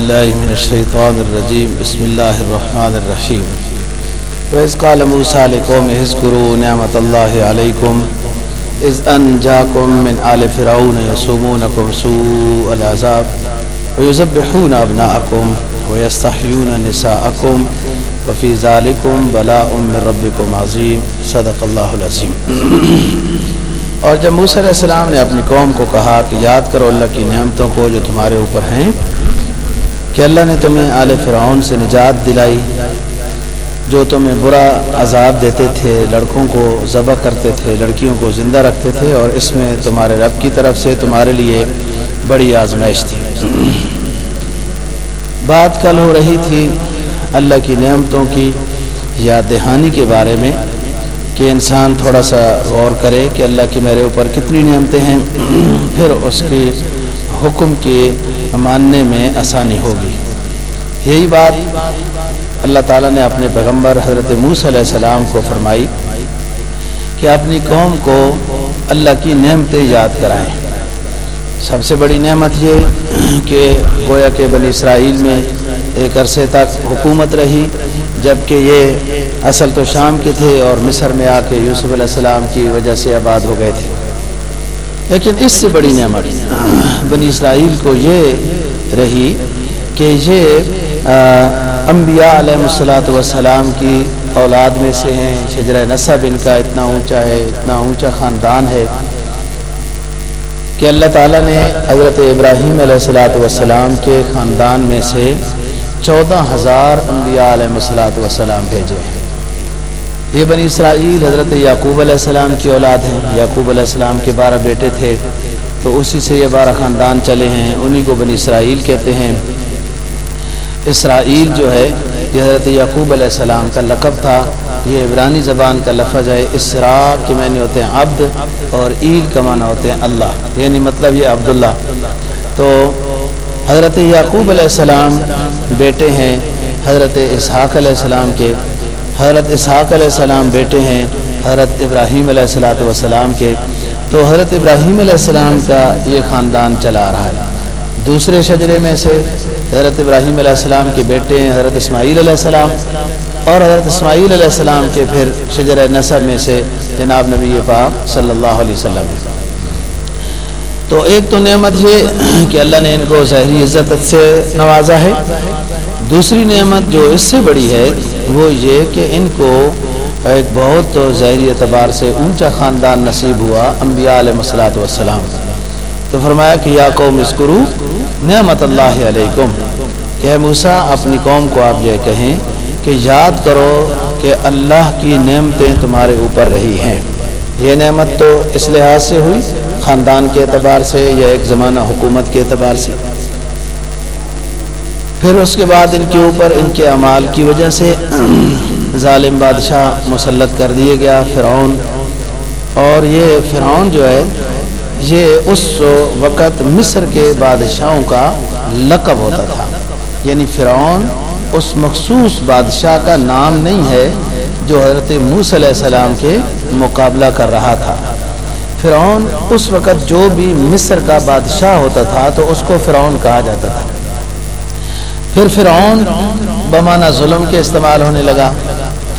أعوذ بالله من الشيطان الرجيم بسم الله الرحمن الرحيم وإذ قال موسى لقومه اذكروا نعمة الله عليكم، إذ أنجاكم من آل فرعون يصومونكم سوء العذاب ويذبحون أبناءكم ويستحيون نساءكم وفي ذلكم بلاء من ربكم عظيم۔ صدق الله العظيم اور جب موسیٰ علیہ السلام نے اپنی قوم کو کہا کہ یاد کرو اللہ کی نعمتوں کو جو تمہارے اوپر ہیں کہ اللہ نے تمہیں آل فرعون سے نجات دلائی، جو تمہیں برا عذاب دیتے تھے، لڑکوں کو ذبح کرتے تھے، لڑکیوں کو زندہ رکھتے تھے، اور اس میں تمہارے رب کی طرف سے تمہارے لیے بڑی آزمائش تھی۔ بات کل ہو رہی تھی اللہ کی نعمتوں کی یاد دہانی کے بارے میں کہ انسان تھوڑا سا غور کرے کہ اللہ کی میرے اوپر کتنی نعمتیں ہیں، پھر اس کی حکم کے ماننے میں آسانی ہوگی۔ یہی بات اللہ تعالیٰ نے اپنے پیغمبر حضرت موس علیہ السلام کو فرمائی کہ اپنی قوم کو اللہ کی نعمتیں یاد کرائیں۔ سب سے بڑی نعمت یہ کہ گویا کہ بنی اسرائیل میں ایک عرصے تک حکومت رہی، جبکہ یہ اصل تو شام کے تھے اور مصر میں آ کے یوسف علیہ السلام کی وجہ سے آباد ہو گئے تھے۔ لیکن اس سے بڑی نعمت بنی اسرائیل کو یہ رہی کہ یہ انبیاء علیہ السلاۃ والسلام کی اولاد میں سے ہیں شجر نصب ان کا اتنا اونچا ہے، اتنا اونچا خاندان ہے کہ اللہ تعالیٰ نے حضرت ابراہیم علیہ السلاۃ والسلام کے خاندان میں سے چودہ ہزار انبیاء علیہ السلاۃ والسلام بھیجے ہیں۔ یہ بنی اسرائیل حضرت یعقوب علیہ السلام کی اولاد ہیں۔ یعقوب علیہ السلام کے بارہ بیٹے تھے۔ تو اسی سے یہ بارہ خاندان چلے ہیں، انہی کو بنی اسرائیل کہتے ہیں۔ اسرائیل جو ہے، یہ حضرت یعقوب علیہ السلام کا لقب تھا۔ یہ عبرانی زبان کا لفظ ہے اسرا کے معنی ہوتے ہیں عبد اور عید کا معنی ہوتے ہیں اللہ یعنی مطلب یہ عبداللہ۔ تو حضرت یعقوب علیہ السلام بیٹے ہیں، حضرت اسحاق علیہ السلام کے، حضرت اسحاق علیہ السلام بیٹے ہیں، حضرت ابراہیم علیہ السلاۃ والسلام کے۔ تو حضرت ابراہیم علیہ السلام کا یہ خاندان چلا رہا ہے۔ دوسرے شجرے میں سے حضرت ابراہیم علیہ السلام کے بیٹے ہیں، حضرت اسماعیل علیہ السلام۔ اور حضرت اسماعیل علیہ السلام کے پھر شجر نصب میں سے جناب نبی پاک صلی اللہ علیہ وسلم۔ تو ایک تو نعمت یہ کہ اللہ نے ان کو ظاہری عزت سے نوازا ہے۔ دوسری نعمت جو اس سے بڑی ہے وہ یہ کہ ان کو ایک بہت ظاہری اعتبار سے اونچا خاندان نصیب ہوا انبیاء علیہ مسلاۃ والسلام۔ تو فرمایا کہ یا قوم اسکرو نعمت اللہ علیکم۔ کہ موسا اپنی قوم کو آپ یہ کہیں کہ یاد کرو کہ اللہ کی نعمتیں تمہارے اوپر رہی ہیں۔ یہ نعمت تو اس لحاظ سے ہوئی، خاندان کے اعتبار سے یا ایک زمانہ حکومت کے اعتبار سے۔ پھر اس کے بعد ان کے اوپر ان کے اعمال کی وجہ سے ظالم بادشاہ مسلط کر دیے گیا فرعون۔ اور یہ فرعون جو ہے، یہ اس وقت مصر کے بادشاہوں کا لقب ہوتا تھا۔ یعنی فرعون اس مخصوص بادشاہ کا نام نہیں ہے جو حضرت موس علیہ السلام کے مقابلہ کر رہا تھا۔ فرعون اس وقت جو بھی مصر کا بادشاہ ہوتا تھا تو اس کو فرعون کہا جاتا تھا۔ پھر فرعون بمانہ ظلم کے استعمال ہونے لگا۔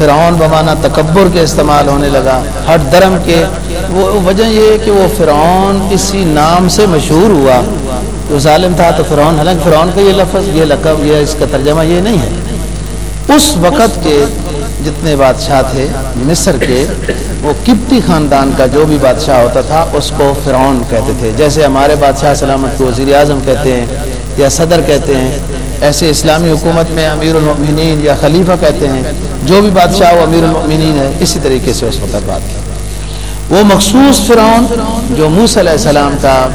فرعون بمانہ تکبر کے استعمال ہونے لگا، ہر درم کے۔ وہ وجہ یہ ہے کہ وہ فرعون اسی نام سے مشہور ہوا۔ جو ظالم تھا تو فرعون حالانکہ فرعون کا یہ لفظ، یہ لقب، یہ اس کا ترجمہ یہ نہیں ہے۔ اس وقت کے جتنے بادشاہ تھے، مصر کے، وہ کپتی خاندان کا جو بھی بادشاہ ہوتا تھا، اس کو فرعون کہتے تھے۔ جیسے ہمارے بادشاہ سلامت کو وزیر اعظم کہتے ہیں یا صدر کہتے ہیں ایسے اسلامی حکومت میں امیر المؤمنین یا خلیفہ کہتے ہیں، جو بھی بادشاہ وہ امیر المؤمنین ہے اسی طریقے سے اس وقت بات کی۔ وہ مخصوص فرعون، جو موس علیہ السلام کا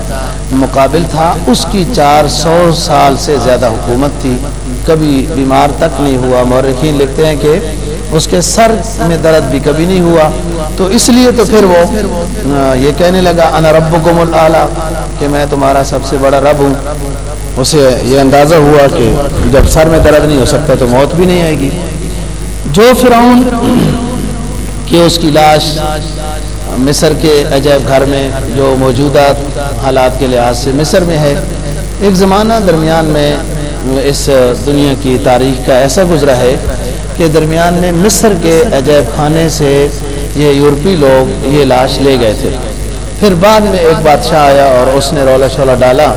مقابل تھا، اس کی چار سو سال سے زیادہ حکومت تھی۔ کبھی بیمار تک نہیں ہوا۔ مورخین لکھتے ہیں کہ اس کے سر میں درد بھی کبھی نہیں ہوا۔ تو اس لیے تو پھر وہ یہ کہنے لگا، انا ربکم الاعلی، کہ میں تمہارا سب سے بڑا رب ہوں۔ اسے یہ اندازہ ہوا کہ جب سر میں درد نہیں ہو سکتا تو موت بھی نہیں آئے گی۔ جو فرعون کہ اس کی لاش مصر کے عجیب گھر میں جو موجودہ حالات کے لحاظ سے مصر میں ہے، ایک زمانہ درمیان میں اس دنیا کی تاریخ کا ایسا گزرا ہے کہ درمیان میں مصر کے عجیب خانے سے یہ یورپی لوگ یہ لاش لے گئے تھے۔ پھر بعد میں ایک بادشاہ آیا اور اس نے رولا شولا ڈالا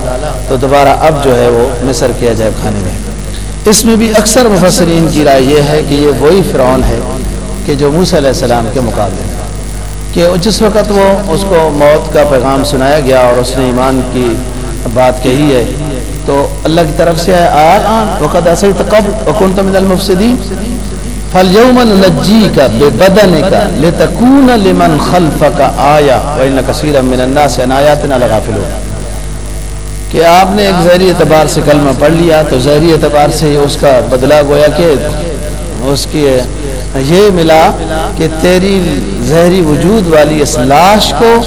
تو دوبارہ اب جو ہے وہ مصر کے عجیب خانے میں۔ اس میں بھی اکثر مفسرین کی رائے یہ ہے کہ یہ وہی فرعون ہے کہ جو موسیٰ علیہ السلام کے مقابلے کہ جس وقت وہ اس کو موت کا پیغام سنایا گیا اور اس نے ایمان کی بات کہی ہے تو اللہ کی طرف سے وقت ایسے قبل من المفسدین۔ فَالْيَوْمَ نُنَجِّيكَ بِبَدَنِكَ لِتَكُونَ لِمَنْ خَلْفَكَ آيَةً وَإِنَّ كَثِيرًا مِنَ النَّاسِ عَنْ آيَاتِنَا لَغَافِلُونَ۔ کہ آپ نے ایک ظہری اعتبار سے کلمہ پڑھ لیا، تو ظہری اعتبار سے اس کا بدلہ گویا کہ اس کی یہ ملا کہ تیری ظہری وجود والی اس لاش کو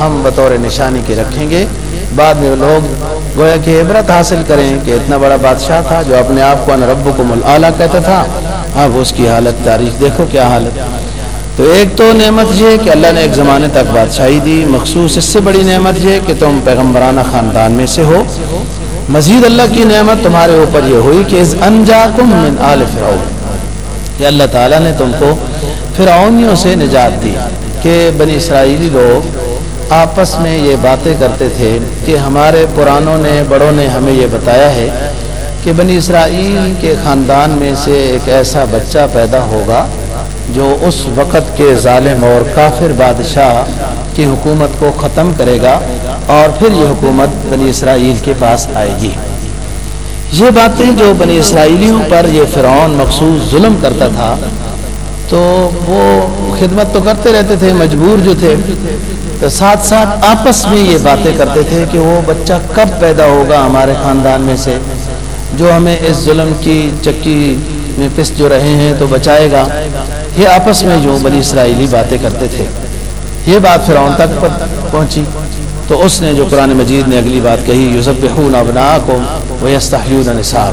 ہم بطور نشانی کے رکھیں گے۔ بعد میں لوگ گویا کہ عبرت حاصل کریں کہ اتنا بڑا بادشاہ تھا جو اپنے آپ کو ان رب کو ملا کہتا تھا۔ اب اس کی حالت تاریخ دیکھو کیا حالت تو ایک تو نعمت یہ کہ اللہ نے ایک زمانے تک بادشاہی دی، مخصوص اس سے بڑی نعمت یہ کہ تم پیغمبرانہ خاندان میں سے ہو۔ مزید اللہ کی نعمت تمہارے اوپر یہ ہوئی کہ انجا تم من آل فرعون۔ اللہ تعالیٰ نے تم کو فرعونیوں سے نجات دی کہ بنی اسرائیلی لوگ آپس میں یہ باتیں کرتے تھے کہ ہمارے پرانوں نے، بڑوں نے ہمیں یہ بتایا ہے کہ بنی اسرائیل کے خاندان میں سے ایک ایسا بچہ پیدا ہوگا جو اس وقت کے ظالم اور کافر بادشاہ کی حکومت کو ختم کرے گا اور پھر یہ حکومت بنی اسرائیل کے پاس آئے گی۔ یہ باتیں جو بنی اسرائیلیوں پر یہ فرعون مخصوص ظلم کرتا تھا، تو وہ خدمت تو کرتے رہتے تھے، مجبور جو تھے، تو ساتھ ساتھ آپس میں یہ باتیں کرتے تھے کہ وہ بچہ کب پیدا ہوگا ہمارے خاندان میں سے۔ جو ہمیں اس ظلم کی چکی میں پس جو رہے ہیں تو بچائے گا۔ یہ آپس میں جو بنی اسرائیلی باتیں کرتے تھے۔ یہ بات فرعون تک پہنچی۔ تو اس نے جو قرآن مجید نے اگلی بات کہی یوسف ابنا کو نصاب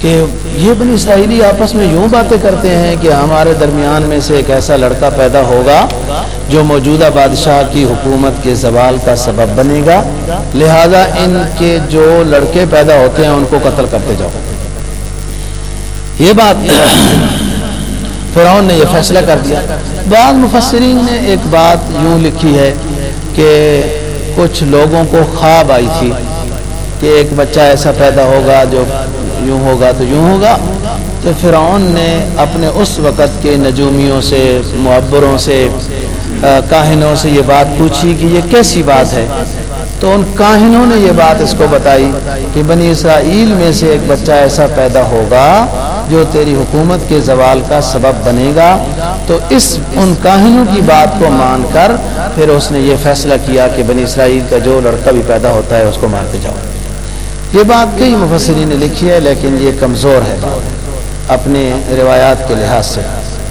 کہ یہ بنی اسرائیلی آپس میں یوں باتیں کرتے ہیں کہ ہمارے درمیان میں سے ایک ایسا لڑکا پیدا ہوگا جو موجودہ بادشاہ کی حکومت کے زوال کا سبب بنے گا۔ لہذا ان کے جو لڑکے پیدا ہوتے ہیں ان کو قتل کرتے جاؤ۔ یہ بات فرعون نے یہ فیصلہ کر دیا۔ بعض مفسرین نے ایک بات یوں لکھی ہے کہ کچھ لوگوں کو خواب آئی تھی کہ ایک بچہ ایسا پیدا ہوگا جو یوں ہوگا تو یوں ہوگا۔ تو فرعون نے اپنے اس وقت کے نجومیوں سے، معبروں سے کاہنوں سے یہ بات پوچھی کہ یہ کیسی بات ہے؟ تو ان کاہنوں نے یہ بات اس کو بتائی کہ بنی اسرائیل میں سے ایک بچہ ایسا پیدا ہوگا جو تیری حکومت کے زوال کا سبب بنے گا۔ تو اس ان کاہنوں کی بات کو مان کر پھر اس نے یہ فیصلہ کیا کہ بنی اسرائیل کا جو لڑکا بھی پیدا ہوتا ہے اس کو مارتے جاؤ۔ یہ بات کئی مفسرین نے لکھی ہے، لیکن یہ کمزور ہے اپنے روایات کے لحاظ سے۔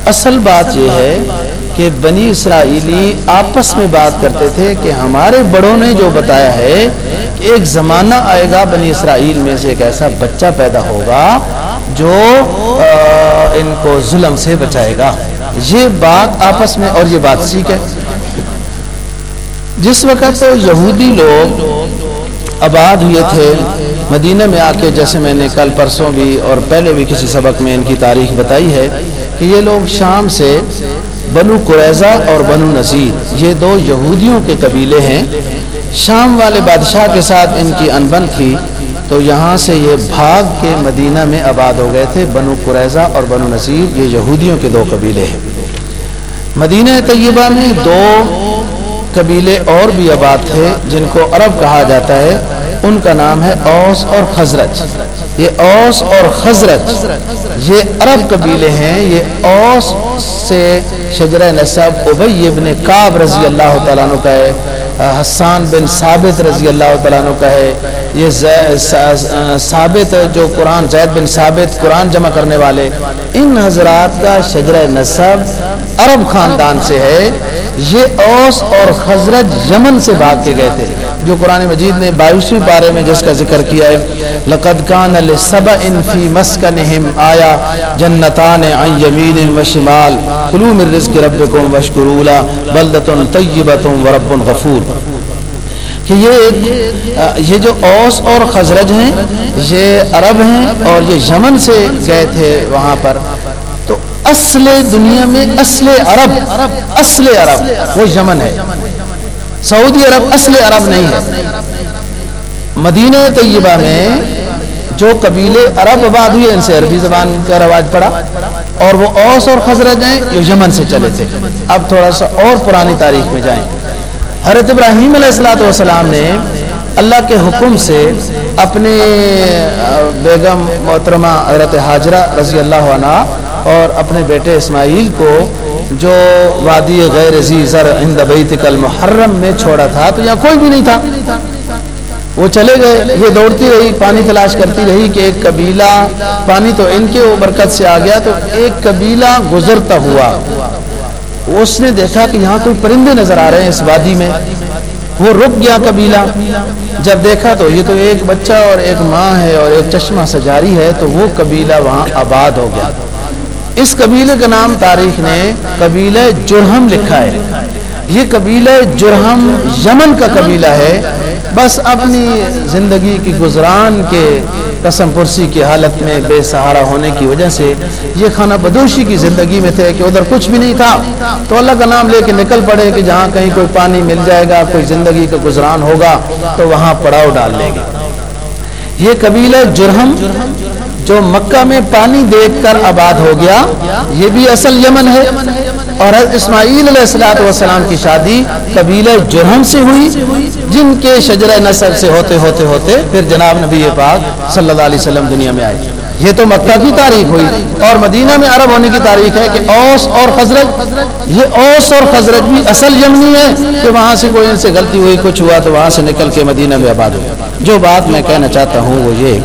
اصل بات یہ ہے کہ بنی اسرائیلی آپس میں بات کرتے تھے کہ ہمارے بڑوں نے جو بتایا ہے کہ ایک زمانہ آئے گا بنی اسرائیل میں سے ایک ایسا بچہ پیدا ہوگا جو ان کو ظلم سے بچائے گا۔ یہ بات آپس میں اور یہ بات سیکھ ہے۔ جس وقت یہودی لوگ آباد ہوئے تھے مدینہ میں آ کے جیسے میں نے کل پرسوں بھی اور پہلے بھی کسی سبق میں ان کی تاریخ بتائی ہے کہ یہ لوگ شام سے بنو قریضہ اور بنو نذیر، یہ دو یہودیوں کے قبیلے ہیں۔ شام والے بادشاہ کے ساتھ ان کی انبن تھی، تو یہاں سے یہ بھاگ کے مدینہ میں آباد ہو گئے تھے۔ بنو قریضہ اور بنو نذیر، یہ یہودیوں کے دو قبیلے ہیں۔ مدینہ طیبہ میں دو قبیلے اور بھی آباد تھے، جن کو عرب کہا جاتا ہے۔ ان کا نام ہے اوس اور خزرج یہ اوس اور خزرج یہ عرب قبیلے ہیں۔ یہ اوس سے شجر نصب ابی ابن کعب رضی اللہ تعالیٰ عنہ کا ہے۔ حسان بن ثابت رضی اللہ تعالیٰ عنہ کا ہے۔ یہ ثابت جو قرآن، زید بن ثابت قرآن جمع کرنے والے۔ ان حضرات کا شجر نصب عرب خاندان سے ہے۔ یہ اوس اور خزرج یمن سے بھاگ کے گئے تھے۔ جو قرآن مجید نے بائیسویں بارے میں جس کا ذکر کیا ہے، لقد کان لسبع فی مسکنہم آیا، جنتان عن یمین و شمال، کلوا من رزق ربکم واشکروا له بلدۃ طیبۃ ورب غفور۔ کہ یہ یہ جو اوس اور خزرج ہیں، یہ عرب ہیں اور یہ یمن سے گئے تھے وہاں پر۔ تو اصل دنیا میں اصل عرب اصل عرب، وہ یمن ہے۔ سعودی عرب اصل عرب نہیں ہے۔ مدینہ طیبہ میں جو قبیلے عرب آباد ہوئے، ان سے عربی زبان کا رواج پڑا اور وہ اوس اور خزرج ہیں جو یمن سے چلے تھے۔ اب تھوڑا سا اور پرانی تاریخ میں جائیں۔ حضرت ابراہیم علیہ السلاۃ والسلام نے اللہ کے حکم سے اپنے بیگم محترمہ حضرت حاجرہ رضی اللہ عنہ اور اپنے بیٹے اسماعیل کو جو وادی غیر زر ہند بیت المحرم میں چھوڑا تھا، تو یہاں کوئی بھی نہیں تھا۔ وہ چلے گئے، یہ دوڑتی رہی، پانی تلاش کرتی رہی کہ ایک قبیلہ، پانی تو ان کے برکت سے آ گیا، تو ایک قبیلہ گزرتا ہوا۔ اس نے دیکھا کہ یہاں کوئی پرندے نظر آ رہے ہیں اس وادی میں۔ وہ رک گیا قبیلہ۔ جب دیکھا تو یہ تو ایک بچہ اور ایک ماں ہے اور ایک چشمہ سجاری ہے، تو وہ قبیلہ وہاں آباد ہو گیا۔ اس قبیلے کا نام تاریخ نے قبیلہ جرہم لکھا ہے۔ یہ قبیلہ جرہم یمن کا قبیلہ ہے۔ بس اپنی زندگی کی گزران کے قسم پرسی کی حالت میں بے سہارا ہونے کی وجہ سے یہ کھانا بدوشی کی زندگی میں تھے کہ ادھر کچھ بھی نہیں تھا۔ تو اللہ کا نام لے کے نکل پڑے کہ جہاں کہیں کوئی پانی مل جائے گا، کوئی زندگی کا گزران ہوگا، تو وہاں پڑاؤ ڈال لے گے۔ یہ قبیلہ جرہم جو مکہ میں پانی دیکھ کر آباد ہو گیا، یہ بھی اصل یمن ہے۔ اور اسماعیل علیہ السلاۃ والسلام کی شادی قبیلہ جرہم سے ہوئی، جن کے شجر نصب سے ہوتے ہوتے ہوتے پھر جناب نبی پاک صلی اللہ علیہ وسلم دنیا میں آئے۔ یہ تو مکہ کی تاریخ ہوئی اور مدینہ میں عرب ہونے کی تاریخ ہے کہ اوس اور خزرت یہ اوس اور خزرت بھی اصل یمنی ہے کہ وہاں سے کوئی ان سے غلطی ہوئی، کچھ ہوا تو وہاں سے نکل کے مدینہ میں آباد ہوا جو بات میں کہنا چاہتا ہوں وہ یہ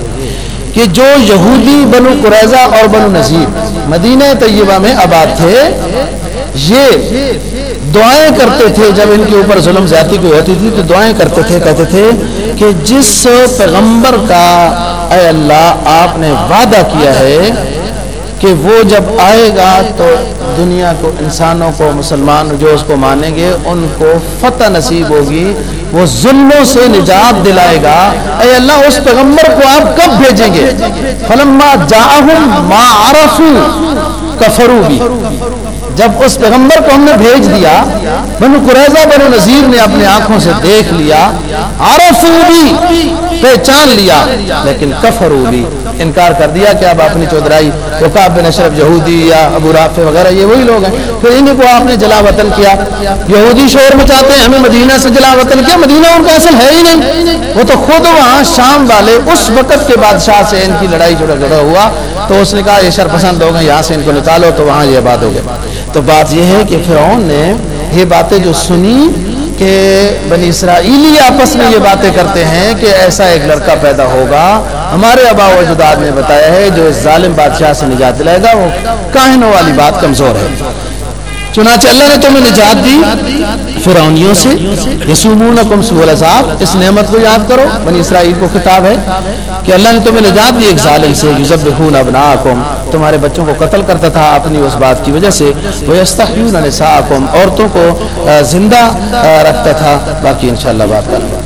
کہ جو یہودی بنو قریضہ اور بنو نذیر مدینہ طیبہ میں آباد تھے، یہ دعائیں کرتے تھے، جب ان کے اوپر ظلم زیادتی کوئی ہوتی تھی تو دعائیں کرتے تھے، کہتے تھے کہ جس پیغمبر کا، اے اللہ، آپ نے وعدہ کیا ہے کہ وہ جب آئے گا تو دنیا کو، انسانوں کو، مسلمان جو اس کو مانیں گے، ان کو فتح نصیب ہوگی وہ ظلموں سے نجات دلائے گا۔ اے اللہ، اس پیغمبر کو آپ کب بھیجیں گے؟ فلما جاہم ما عرفو کفرو بھی جب اس پیغمبر کو ہم نے بھیج دیا، بنو قریضہ بنو نذیر نے اپنے آنکھوں سے دیکھ لیا عرفو بھی پہچان لیا، لیکن کفرو بھی انکار کر دیا کہ اب اپنی چودرائی وقاب بن اشرف یہودی یا ابو رافع وغیرہ، یہ وہی لوگ ہیں۔ پھر انہیں کو آپ نے جلا وطن کیا۔ یہودی شور مچاتے ہیں، ہمیں مدینہ سے جلا وطن کیا۔ مدینہ ان کا اصل ہے ہی نہیں۔ وہ تو خود وہاں شام والے اس وقت کے بادشاہ سے ان کی لڑائی جڑا جڑا ہوا۔ تو اس نے کہا، یہ شر پسند ہو گئے یہاں سے ان کو نکالو، تو وہاں یہ بات ہو گیا۔ تو بات یہ ہے کہ فرعون نے یہ باتیں جو سنی کہ بنی اسرائیلی آپس میں یہ باتیں کرتے ہیں کہ ایسا ایک لڑکا پیدا ہوگا، ہمارے آبا و اجداد نے بتایا ہے، جو اس ظالم بادشاہ سے نجات دلائے گا، وہ کاہنوں والی بات کمزور ہے۔ چنانچہ اللہ نے تمہیں نجات دی۔ فرعونیوں سے یسومونکم سوء العذاب اس نعمت کو یاد کرو، بنی اسرائیل کو خطاب ہے کہ اللہ نے تمہیں نجات دی ایک ظالم سے، یذبحون ابناءکم تمہارے بچوں کو قتل کرتا تھا اپنی اس بات کی وجہ سے، ویستحیون نساءکم عورتوں کو زندہ رکھتا تھا۔ باقی انشاءاللہ بات کریں۔